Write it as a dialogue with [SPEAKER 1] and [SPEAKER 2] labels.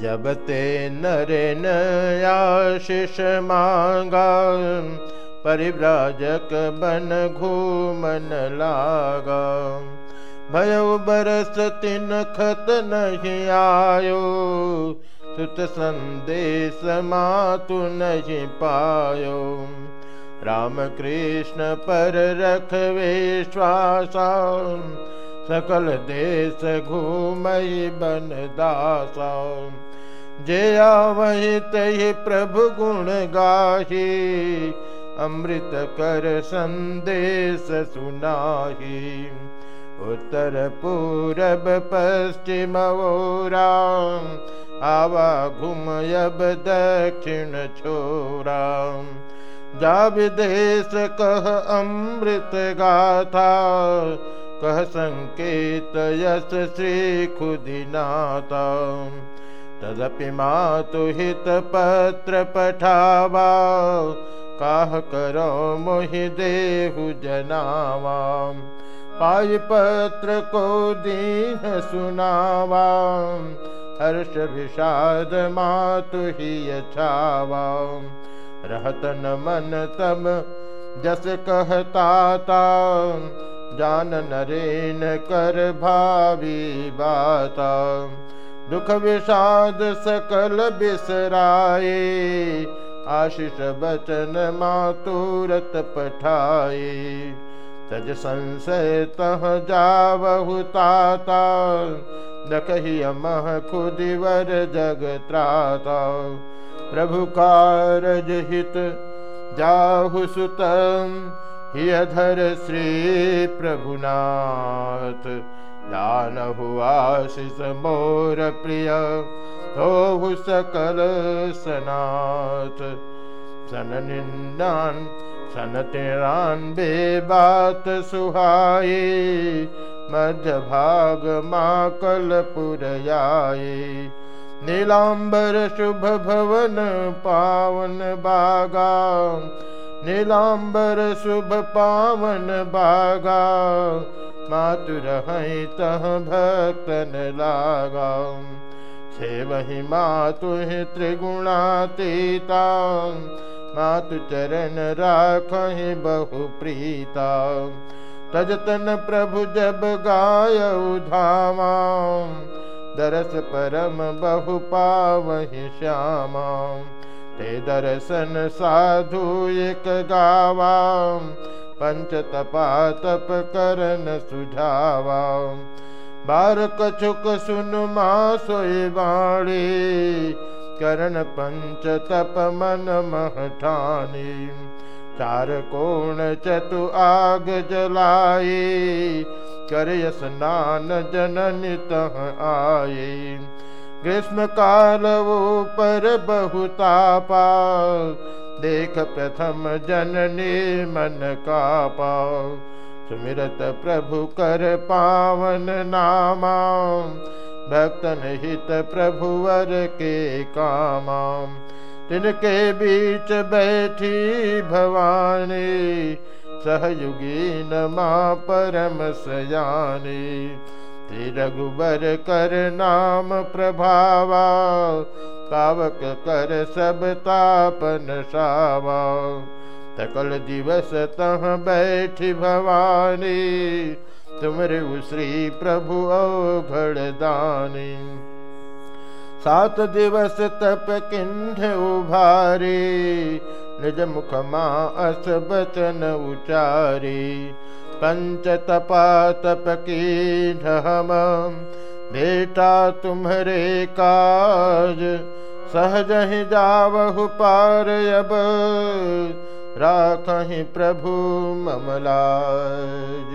[SPEAKER 1] जब ते नरेन आशिष मांगा, परिव्राजक बन घूमन लागा। भयो बरस तिन खत नहीं आयो, सुत संदेश मातु नहीं पायो। राम कृष्ण पर रख विश्वास सकल देश घूमई बन दासा। जे वही तही प्रभु गुण गाही, अमृत कर संदेश सुनाही। उत्तर पूरब पश्चिम ओरा, आवा घुमयब दक्षिण छोरा। जा विदेश कह अमृत गाथा कह संकेत यश श्री खुदिनाता तदपि मातु हित पत्र पठावा, काह करो मोहि देहु जनावा। पाई पत्र को दीन सुनावा, हर्ष विषाद मातु ही छावा रहतन मन तब जस कहता जान नरेन कर भावी बाता। दुख विषाद सकल बिसराए, आशीष बचन मातुरत पठाए। तज संशय तह जावहु ताता कही अमह खुदिवर जग त्राता। प्रभु कारज हित जाहु सुत हियधर श्री प्रभुनाथ दान आशिष मोर प्रिय हो सकल सनाथ। सन निंदान सन तेरान बे बात सुहाई मध्य भाग माँ कलपुर आए नीलांबर शुभ भवन पावन बागा नीलांबर शुभ पावन बागा मातुर तह भक्तन लागा। से वही मातु त्रिगुणातीता, मातु चरण राख बहु प्रीता तजतन प्रभु जब गाय धामा, दरस परम बहु पावहि श्यामा। ते दर्शन साधु एक गावा, पंच तपा तप करन सुझावा। बार कछुक सुन मा सोई बाणी करण पंच तप मन महठानी चार कोण चतु आग जलाए कर स्नान जनन तह आए ग्रीष्म काल पर बहुतापा, देख प्रथम जननी मन का पाओ सुमिरत प्रभु कर पावन नामा भक्तन हित प्रभुवर के कामा। तिनके बीच बैठी भवानी, सहयुगी न माँ परम सयानी। रघुबर कर नाम प्रभावा, पावक कर सब तापन सावा। सकल दिवस तह बैठी भवानी, तुमरे श्री प्रभु अवघड़ दानी। सात दिवस तप किंड उभारी, निज मुख अस बचन उचारे। पंच तपा तप हम बेटा तुम्हरे काज, सहज ही जावहु पार अब राख प्रभु ममलाज